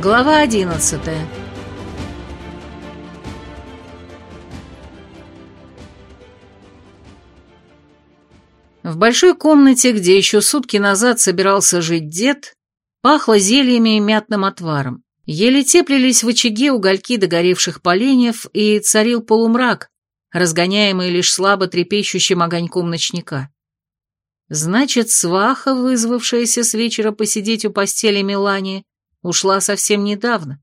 Глава одиннадцатая В большой комнате, где еще сутки назад собирался жить дед, пахло зельями и мятным отваром. Еле теплились в очаге угольки догоревших поленьев, и царил полумрак, разгоняемый лишь слабо трепещущим огоньком ночника. Значит, сваха, вызвавшаяся с вечера посидеть у постели Мелании, ушла совсем недавно.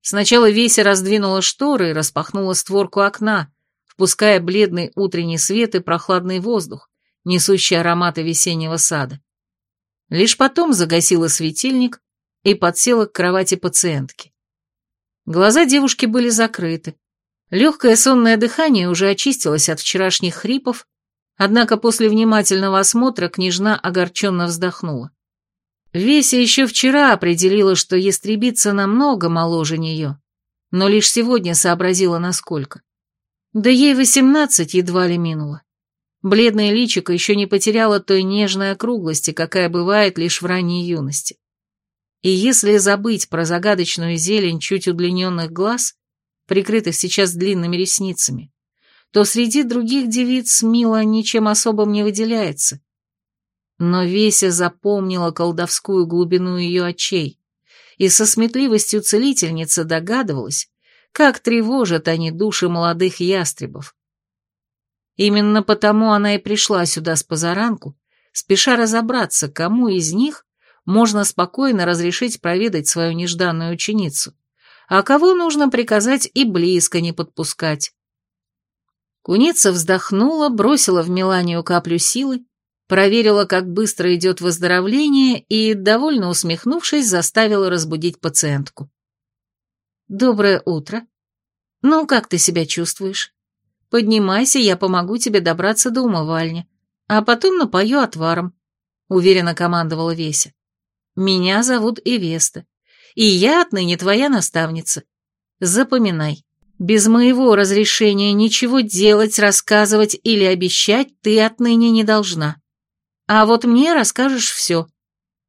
Сначала Веся раздвинула шторы и распахнула створку окна, впуская бледный утренний свет и прохладный воздух, несущий ароматы весеннего сада. Лишь потом загасила светильник и подсела к кровати пациентки. Глаза девушки были закрыты. Легкое сонное дыхание уже очистилось от вчерашних хрипов, Однако после внимательного осмотра княжна огорченно вздохнула. Веся еще вчера определила, что ястребица намного моложе нее, но лишь сегодня сообразила, насколько. Да ей восемнадцать едва ли минуло. Бледное личико еще не потеряло той нежной округлости, какая бывает лишь в ранней юности. И если забыть про загадочную зелень чуть удлиненных глаз, прикрытых сейчас длинными ресницами, то среди других девиц Мила ничем особым не выделяется. Но Веся запомнила колдовскую глубину ее очей и со сметливостью целительницы догадывалась, как тревожат они души молодых ястребов. Именно потому она и пришла сюда с позаранку, спеша разобраться, кому из них можно спокойно разрешить проведать свою нежданную ученицу, а кого нужно приказать и близко не подпускать. Куница вздохнула, бросила в Меланию каплю силы, проверила, как быстро идет выздоровление и, довольно усмехнувшись, заставила разбудить пациентку. «Доброе утро. Ну, как ты себя чувствуешь? Поднимайся, я помогу тебе добраться до умывальни, а потом напою отваром», — уверенно командовала Веся. «Меня зовут Ивеста, и я отныне твоя наставница. Запоминай, без моего разрешения ничего делать, рассказывать или обещать ты отныне не должна. А вот мне расскажешь все.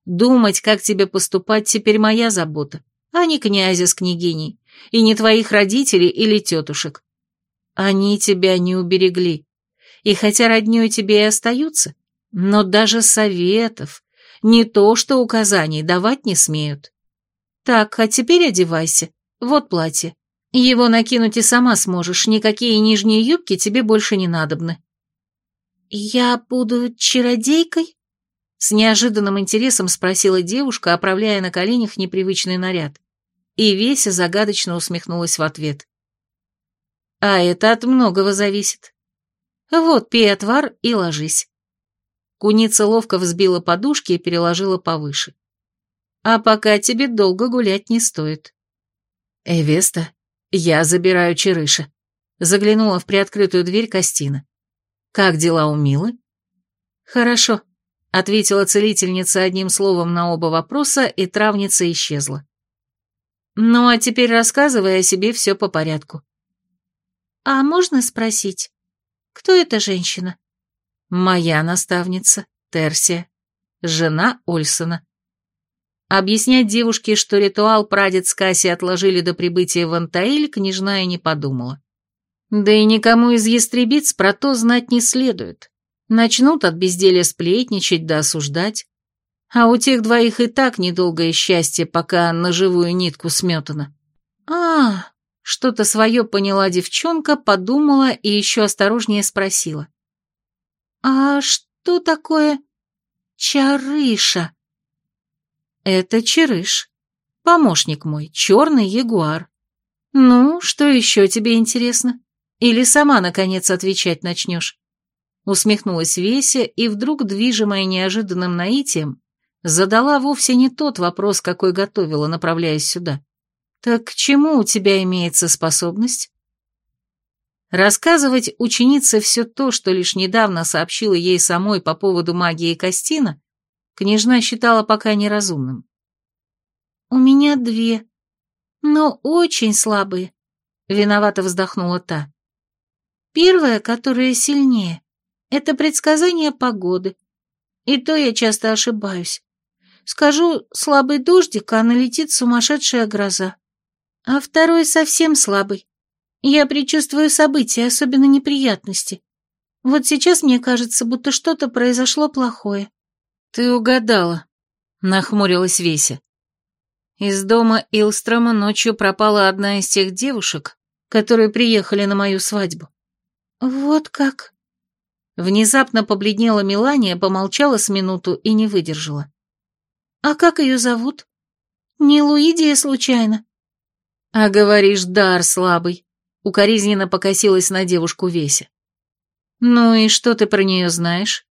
Думать, как тебе поступать, теперь моя забота, а не князя с княгиней, и не твоих родителей или тетушек. Они тебя не уберегли. И хотя роднёй тебе и остаются, но даже советов, не то что указаний, давать не смеют. Так, а теперь одевайся. Вот платье. Его накинуть и сама сможешь, никакие нижние юбки тебе больше не надобны». «Я буду чародейкой?» С неожиданным интересом спросила девушка, оправляя на коленях непривычный наряд. И Веся загадочно усмехнулась в ответ. «А это от многого зависит. Вот, пей отвар и ложись». Куница ловко взбила подушки и переложила повыше. «А пока тебе долго гулять не стоит». «Эвеста, «Я забираю Черыша», — заглянула в приоткрытую дверь Костина. «Как дела у Милы?» «Хорошо», — ответила целительница одним словом на оба вопроса, и травница исчезла. «Ну, а теперь рассказывай о себе все по порядку». «А можно спросить, кто эта женщина?» «Моя наставница, Терсия, жена Ольсона», Объяснять девушке, что ритуал прадед с Касси отложили до прибытия в Антаиль, княжна и не подумала. Да и никому из ястребиц про то знать не следует. Начнут от безделия сплетничать да осуждать. А у тех двоих и так недолгое счастье, пока на живую нитку сметано. А, что-то свое поняла девчонка, подумала и еще осторожнее спросила. А что такое чарыша? Это Черыш. Помощник мой, черный ягуар. Ну, что еще тебе интересно? Или сама, наконец, отвечать начнешь? Усмехнулась Веся и вдруг, движимая неожиданным наитием, задала вовсе не тот вопрос, какой готовила, направляясь сюда. Так к чему у тебя имеется способность? Рассказывать ученице все то, что лишь недавно сообщила ей самой по поводу магии Костина, княжна считала пока неразумным. «У меня две, но очень слабые», — виновато вздохнула та. «Первая, которая сильнее, это предсказание погоды, и то я часто ошибаюсь. Скажу слабый дождик, а налетит сумасшедшая гроза. А второй совсем слабый. Я предчувствую события, особенно неприятности. Вот сейчас мне кажется, будто что-то произошло плохое. Ты угадала, нахмурилась Веся. Из дома Илстрома ночью пропала одна из тех девушек, которые приехали на мою свадьбу. Вот как? Внезапно побледнела Мелания, помолчала с минуту и не выдержала. «А как ее зовут? Не Луидия, случайно?» «А говоришь, дар слабый», — укоризненно покосилась на девушку Веся. «Ну и что ты про нее знаешь?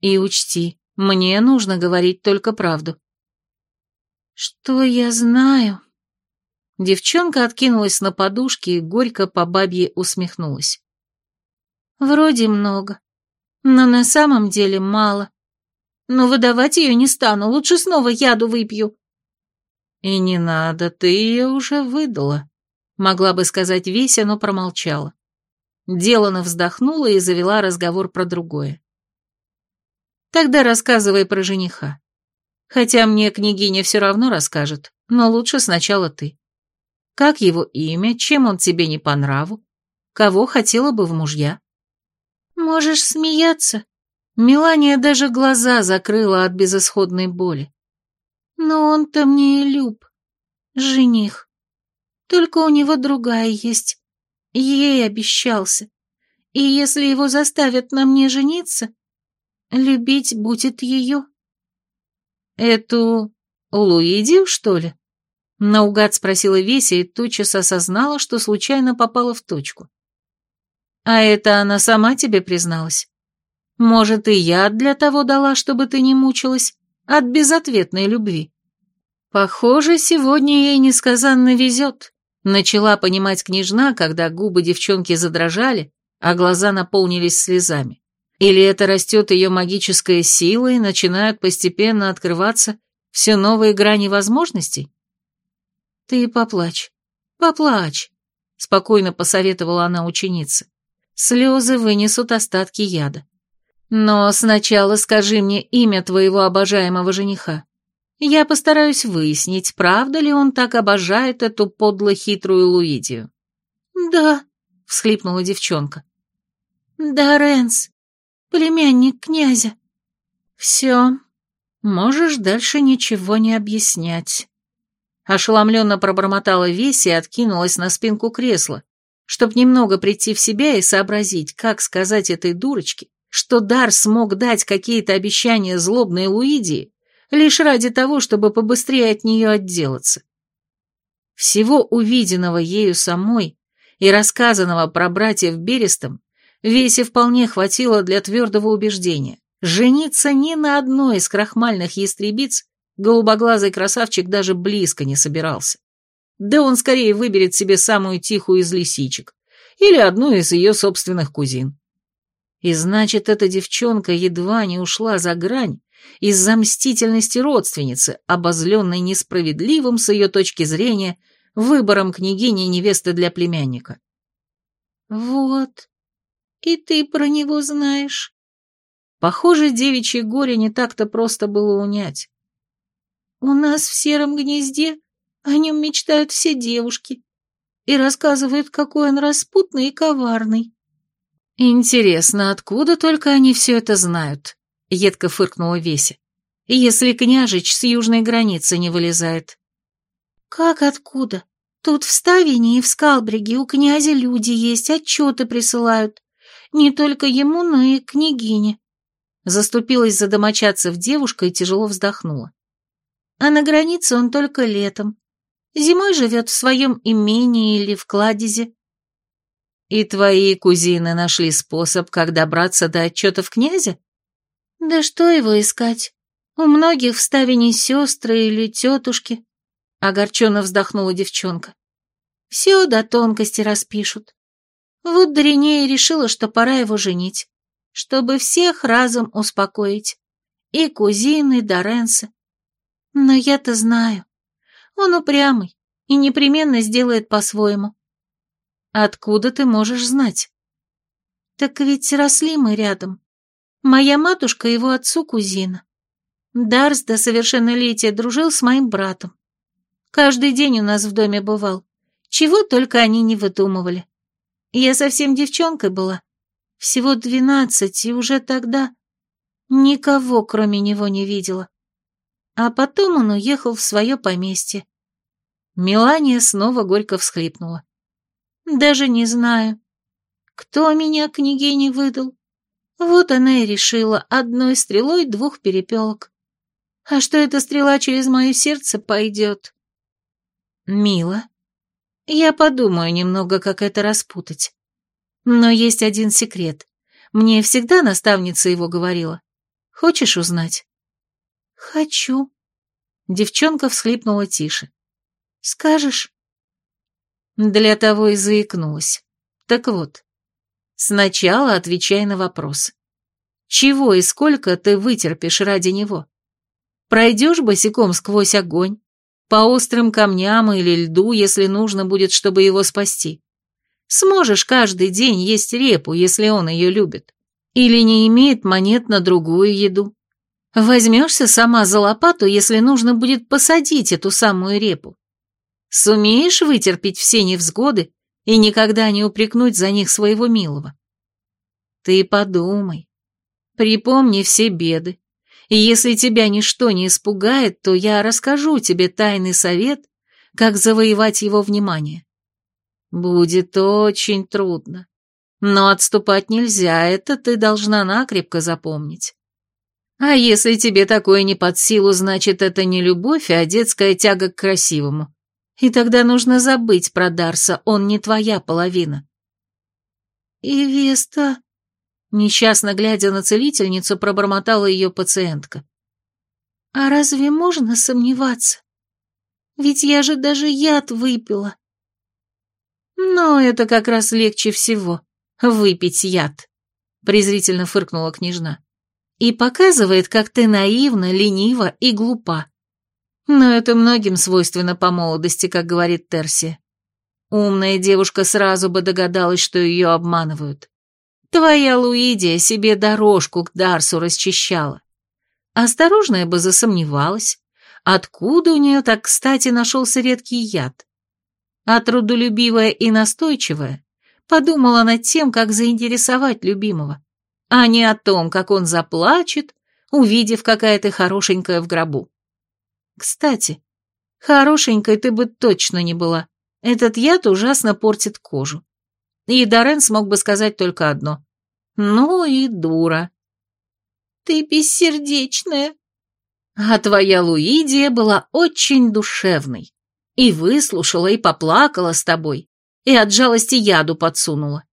И учти, мне нужно говорить только правду». «Что я знаю?» Девчонка откинулась на подушке и горько по бабье усмехнулась. «Вроде много но на самом деле мало. Но выдавать ее не стану, лучше снова яду выпью. И не надо, ты ее уже выдала, могла бы сказать Веся, но промолчала. Делана вздохнула и завела разговор про другое. Тогда рассказывай про жениха. Хотя мне княгиня все равно расскажет, но лучше сначала ты. Как его имя, чем он тебе не по нраву? Кого хотела бы в мужья? Можешь смеяться. Мелания даже глаза закрыла от безысходной боли. Но он-то мне и люб. Жених. Только у него другая есть. Ей обещался. И если его заставят на мне жениться, любить будет ее. Эту Луидию, что ли? Наугад спросила Веся и тотчас осознала, что случайно попала в точку. А это она сама тебе призналась? Может, и я для того дала, чтобы ты не мучилась от безответной любви? Похоже, сегодня ей несказанно везет. Начала понимать княжна, когда губы девчонки задрожали, а глаза наполнились слезами. Или это растет ее магическая сила и начинают постепенно открываться все новые грани возможностей? Ты поплачь, поплачь, спокойно посоветовала она ученице. Слезы вынесут остатки яда. Но сначала скажи мне имя твоего обожаемого жениха. Я постараюсь выяснить, правда ли он так обожает эту подло-хитрую Луидию. «Да», — всхлипнула девчонка. «Да, Ренс, племянник князя». «Все, можешь дальше ничего не объяснять». Ошеломленно пробормотала Веси и откинулась на спинку кресла, Чтоб немного прийти в себя и сообразить, как сказать этой дурочке, что Дар смог дать какие-то обещания злобной Луидии, лишь ради того, чтобы побыстрее от нее отделаться. Всего увиденного ею самой и рассказанного про братьев Берестом Весе вполне хватило для твердого убеждения. Жениться ни на одной из крахмальных ястребиц голубоглазый красавчик даже близко не собирался. Да он скорее выберет себе самую тихую из лисичек или одну из ее собственных кузин. И значит, эта девчонка едва не ушла за грань из-за мстительности родственницы, обозленной несправедливым с ее точки зрения выбором княгини невесты для племянника. «Вот, и ты про него знаешь». Похоже, девичье горе не так-то просто было унять. «У нас в сером гнезде о нем мечтают все девушки и рассказывают, какой он распутный и коварный. Интересно, откуда только они все это знают? Едко фыркнула Веся. Если княжич с южной границы не вылезает. Как откуда? Тут в Ставине и в Скалбриге у князя люди есть, отчеты присылают. Не только ему, но и княгине. Заступилась за домочадцев девушка и тяжело вздохнула. А на границе он только летом. Зимой живет в своем имении или в кладезе. И твои кузины нашли способ, как добраться до отчетов князя? Да что его искать? У многих в ставине сестры или тетушки. Огорченно вздохнула девчонка. Все до тонкости распишут. Вот Доринея решила, что пора его женить, чтобы всех разом успокоить. И кузины, и Доренса. Но я-то знаю. Он упрямый и непременно сделает по-своему. Откуда ты можешь знать? Так ведь росли мы рядом. Моя матушка его отцу кузина. Дарс до совершеннолетия дружил с моим братом. Каждый день у нас в доме бывал. Чего только они не выдумывали. Я совсем девчонкой была. Всего двенадцать, и уже тогда никого, кроме него, не видела. А потом он уехал в свое поместье. Мелания снова горько всхлипнула. Даже не знаю, кто меня княгине выдал. Вот она и решила одной стрелой двух перепелок. А что эта стрела через мое сердце пойдет? Мило. Я подумаю немного, как это распутать. Но есть один секрет. Мне всегда наставница его говорила. Хочешь узнать? Хочу. Девчонка всхлипнула тише. Скажешь? Для того и заикнулась. Так вот, сначала отвечай на вопрос. Чего и сколько ты вытерпишь ради него? Пройдешь босиком сквозь огонь, по острым камням или льду, если нужно будет, чтобы его спасти. Сможешь каждый день есть репу, если он ее любит. Или не имеет монет на другую еду. Возьмешься сама за лопату, если нужно будет посадить эту самую репу. Сумеешь вытерпеть все невзгоды и никогда не упрекнуть за них своего милого? Ты подумай. Припомни все беды. И если тебя ничто не испугает, то я расскажу тебе тайный совет, как завоевать его внимание. Будет очень трудно. Но отступать нельзя, это ты должна накрепко запомнить. А если тебе такое не под силу, значит, это не любовь, а детская тяга к красивому. И тогда нужно забыть про Дарса, он не твоя половина. И Веста... Несчастно глядя на целительницу, пробормотала ее пациентка. А разве можно сомневаться? Ведь я же даже яд выпила. Но это как раз легче всего — выпить яд, презрительно фыркнула княжна. И показывает, как ты наивна, ленива и глупа. Но это многим свойственно по молодости, как говорит Терси. Умная девушка сразу бы догадалась, что ее обманывают. Твоя Луидия себе дорожку к Дарсу расчищала. Осторожная бы засомневалась, откуда у нее так кстати нашелся редкий яд. А трудолюбивая и настойчивая подумала над тем, как заинтересовать любимого, а не о том, как он заплачет, увидев, какая ты хорошенькая в гробу. Кстати, хорошенькой ты бы точно не была. Этот яд ужасно портит кожу. И Дорен смог бы сказать только одно. Ну и дура. Ты бессердечная. А твоя Луидия была очень душевной. И выслушала, и поплакала с тобой, и от жалости яду подсунула.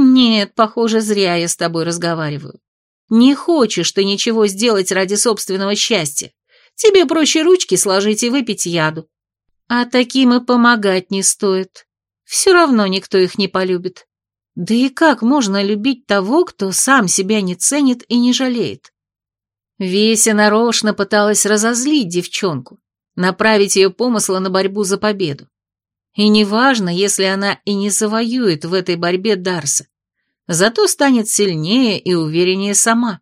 Нет, похоже, зря я с тобой разговариваю. Не хочешь ты ничего сделать ради собственного счастья. Тебе проще ручки сложить и выпить яду. А таким и помогать не стоит. Все равно никто их не полюбит. Да и как можно любить того, кто сам себя не ценит и не жалеет? Веся нарочно пыталась разозлить девчонку, направить ее помыслы на борьбу за победу. И неважно, если она и не завоюет в этой борьбе Дарса, зато станет сильнее и увереннее сама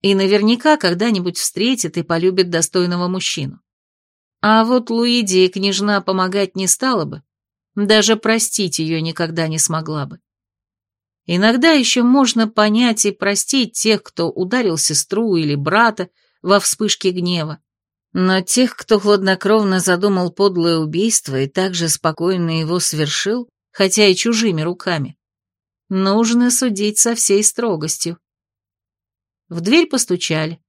и наверняка когда-нибудь встретит и полюбит достойного мужчину. А вот Луидии княжна помогать не стала бы, даже простить ее никогда не смогла бы. Иногда еще можно понять и простить тех, кто ударил сестру или брата во вспышке гнева, но тех, кто хладнокровно задумал подлое убийство и также спокойно его совершил, хотя и чужими руками, нужно судить со всей строгостью. В дверь постучали.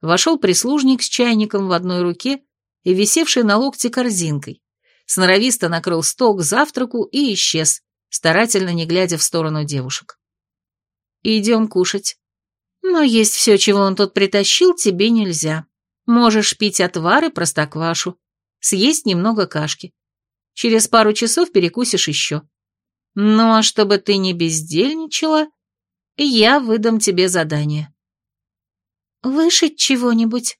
Вошел прислужник с чайником в одной руке и висевшей на локте корзинкой. Сноровисто накрыл стол к завтраку и исчез, старательно не глядя в сторону девушек. «Идем кушать. Но есть все, чего он тут притащил, тебе нельзя. Можешь пить отвар и простоквашу, съесть немного кашки. Через пару часов перекусишь еще. Ну а чтобы ты не бездельничала, я выдам тебе задание». «Вышить чего-нибудь?»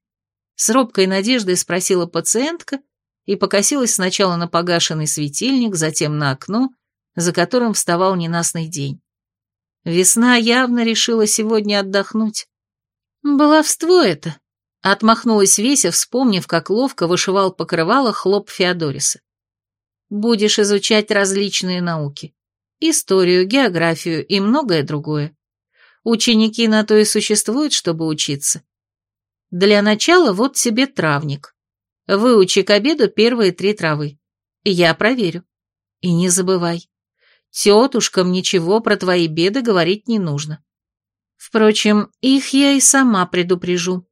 С робкой надеждой спросила пациентка и покосилась сначала на погашенный светильник, затем на окно, за которым вставал ненастный день. Весна явно решила сегодня отдохнуть. Баловство это. Отмахнулась Веся, вспомнив, как ловко вышивал покрывало хлоп Феодориса. Будешь изучать различные науки. Историю, географию и многое другое. Ученики на то и существуют, чтобы учиться. Для начала вот себе травник. Выучи к обеду первые три травы. Я проверю. И не забывай, тетушкам ничего про твои беды говорить не нужно. Впрочем, их я и сама предупрежу.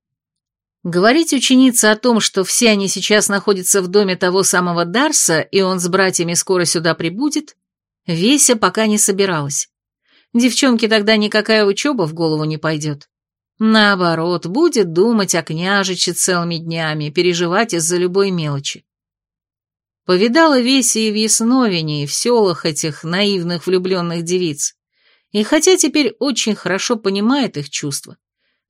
Говорить ученице о том, что все они сейчас находятся в доме того самого Дарса, и он с братьями скоро сюда прибудет, Веся пока не собиралась. Девчонке тогда никакая учеба в голову не пойдет. Наоборот, будет думать о княжиче целыми днями, переживать из-за любой мелочи. Повидала Веся и в Ясновине, и в селах этих наивных влюбленных девиц. И хотя теперь очень хорошо понимает их чувства,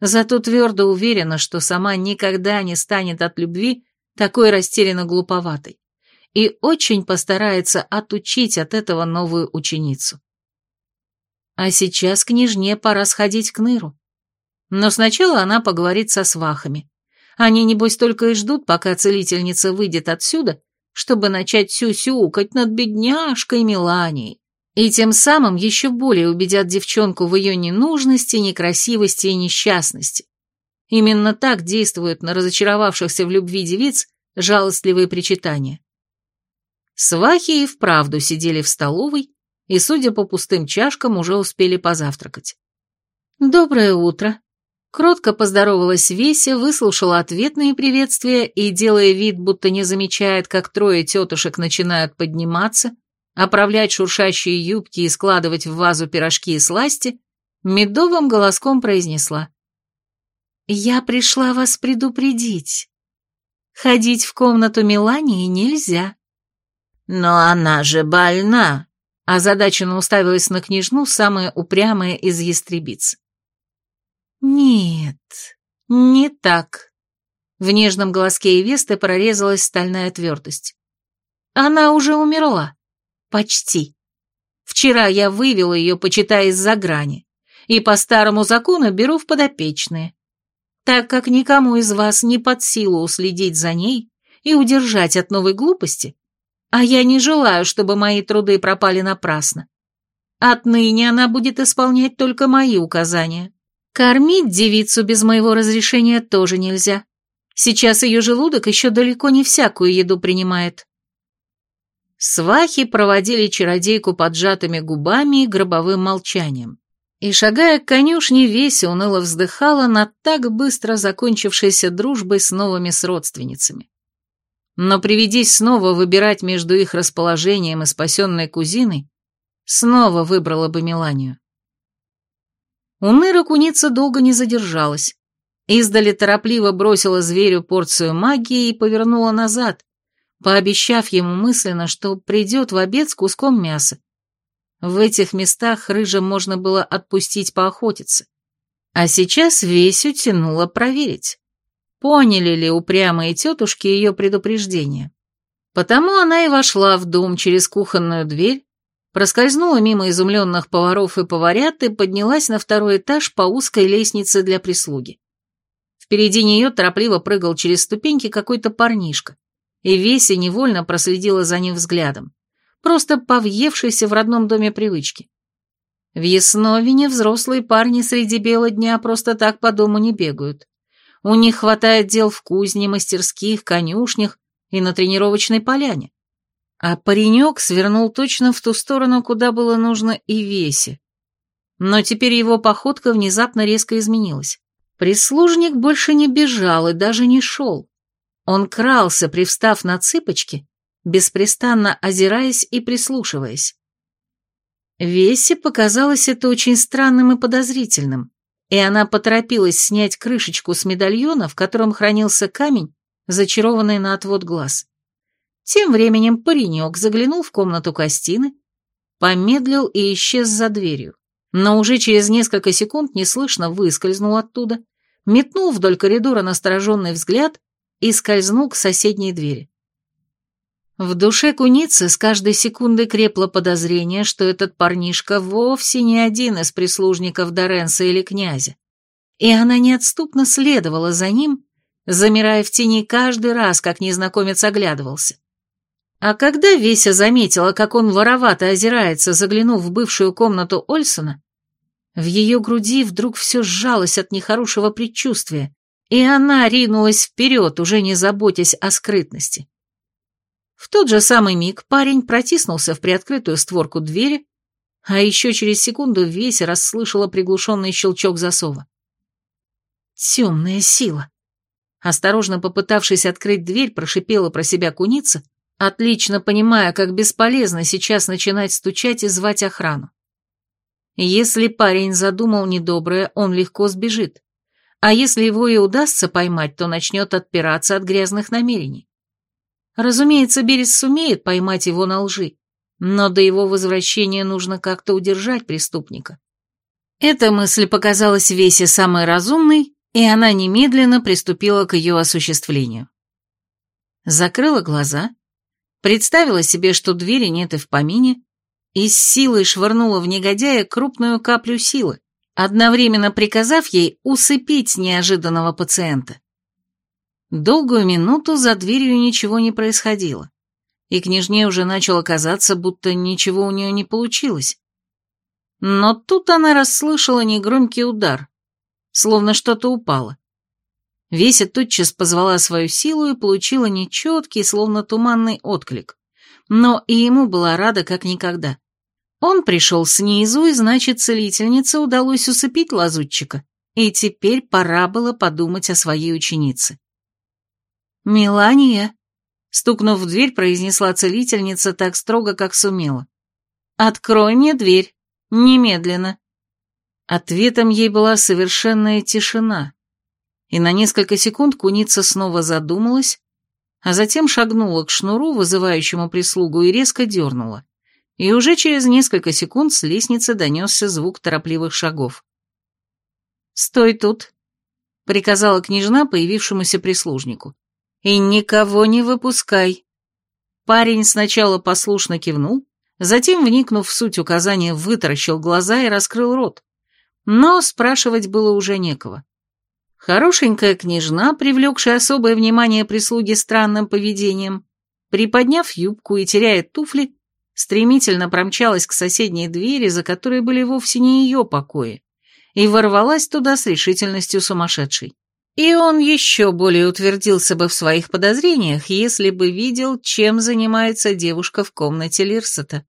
зато твердо уверена, что сама никогда не станет от любви такой растерянно глуповатой и очень постарается отучить от этого новую ученицу. А сейчас княжне пора сходить к Ныру. Но сначала она поговорит со свахами. Они, небось, только и ждут, пока целительница выйдет отсюда, чтобы начать сюсюкать над бедняжкой Меланией, и тем самым еще более убедят девчонку в ее ненужности, некрасивости и несчастности. Именно так действуют на разочаровавшихся в любви девиц жалостливые причитания. Свахи и вправду сидели в столовой, и, судя по пустым чашкам, уже успели позавтракать. «Доброе утро!» Кротко поздоровалась Веся, выслушала ответные приветствия и, делая вид, будто не замечает, как трое тетушек начинают подниматься, оправлять шуршащие юбки и складывать в вазу пирожки и сласти, медовым голоском произнесла. «Я пришла вас предупредить. Ходить в комнату Мелании нельзя». «Но она же больна», озадаченно уставилась на княжну самая упрямая из ястребиц. «Нет, не так». В нежном голоске Ивесты прорезалась стальная твердость. «Она уже умерла. Почти. Вчера я вывела ее, почитая из-за грани, и по старому закону беру в подопечные. Так как никому из вас не под силу уследить за ней и удержать от новой глупости, а я не желаю, чтобы мои труды пропали напрасно. Отныне она будет исполнять только мои указания. Кормить девицу без моего разрешения тоже нельзя. Сейчас ее желудок еще далеко не всякую еду принимает. Свахи проводили чародейку поджатыми губами и гробовым молчанием. И, шагая к конюшне, Веся уныло вздыхала над так быстро закончившейся дружбой с новыми сродственницами но приведись снова выбирать между их расположением и спасенной кузиной, снова выбрала бы Меланию. Уныра куница долго не задержалась. Издали торопливо бросила зверю порцию магии и повернула назад, пообещав ему мысленно, что придет в обед с куском мяса. В этих местах рыжим можно было отпустить поохотиться. А сейчас Весю тянуло проверить поняли ли упрямые тетушки ее предупреждение. Потому она и вошла в дом через кухонную дверь, проскользнула мимо изумленных поваров и поварят и поднялась на второй этаж по узкой лестнице для прислуги. Впереди нее торопливо прыгал через ступеньки какой-то парнишка, и Веся невольно проследила за ним взглядом, просто повъевшийся в родном доме привычки. В Ясновине взрослые парни среди бела дня просто так по дому не бегают. У них хватает дел в кузне, мастерских, конюшнях и на тренировочной поляне. А паренек свернул точно в ту сторону, куда было нужно и Весе. Но теперь его походка внезапно резко изменилась. Прислужник больше не бежал и даже не шел. Он крался, привстав на цыпочки, беспрестанно озираясь и прислушиваясь. Весе показалось это очень странным и подозрительным и она поторопилась снять крышечку с медальона, в котором хранился камень, зачарованный на отвод глаз. Тем временем паренек заглянул в комнату Костины, помедлил и исчез за дверью, но уже через несколько секунд неслышно выскользнул оттуда, метнул вдоль коридора настороженный взгляд и скользнул к соседней двери. В душе куницы с каждой секундой крепло подозрение, что этот парнишка вовсе не один из прислужников Доренса или князя, и она неотступно следовала за ним, замирая в тени каждый раз, как незнакомец оглядывался. А когда Веся заметила, как он воровато озирается, заглянув в бывшую комнату Ольсона, в ее груди вдруг все сжалось от нехорошего предчувствия, и она ринулась вперед, уже не заботясь о скрытности. В тот же самый миг парень протиснулся в приоткрытую створку двери, а еще через секунду Веся расслышала приглушенный щелчок засова. «Темная сила!» Осторожно попытавшись открыть дверь, прошипела про себя куница, отлично понимая, как бесполезно сейчас начинать стучать и звать охрану. Если парень задумал недоброе, он легко сбежит. А если его и удастся поймать, то начнет отпираться от грязных намерений. Разумеется, Берес сумеет поймать его на лжи, но до его возвращения нужно как-то удержать преступника. Эта мысль показалась Весе самой разумной, и она немедленно приступила к ее осуществлению. Закрыла глаза, представила себе, что двери нет и в помине, и с силой швырнула в негодяя крупную каплю силы, одновременно приказав ей усыпить неожиданного пациента. Долгую минуту за дверью ничего не происходило, и княжне уже начало казаться, будто ничего у нее не получилось. Но тут она расслышала негромкий удар, словно что-то упало. Веся тотчас позвала свою силу и получила нечеткий, словно туманный отклик но и ему была рада как никогда. Он пришел снизу, и, значит, целительнице удалось усыпить лазутчика, и теперь пора было подумать о своей ученице. «Мелания», — стукнув в дверь, произнесла целительница так строго, как сумела. «Открой мне дверь. Немедленно». Ответом ей была совершенная тишина, и на несколько секунд куница снова задумалась, а затем шагнула к шнуру, вызывающему прислугу, и резко дернула. И уже через несколько секунд с лестницы донесся звук торопливых шагов. «Стой тут», — приказала княжна появившемуся прислужнику. «И никого не выпускай». Парень сначала послушно кивнул, затем, вникнув в суть указания, вытаращил глаза и раскрыл рот. Но спрашивать было уже некого. Хорошенькая княжна, привлекшая особое внимание прислуги странным поведением, приподняв юбку и теряя туфли, стремительно промчалась к соседней двери, за которой были вовсе не ее покои, и ворвалась туда с решительностью сумасшедшей. И он еще более утвердился бы в своих подозрениях, если бы видел, чем занимается девушка в комнате Лирсета.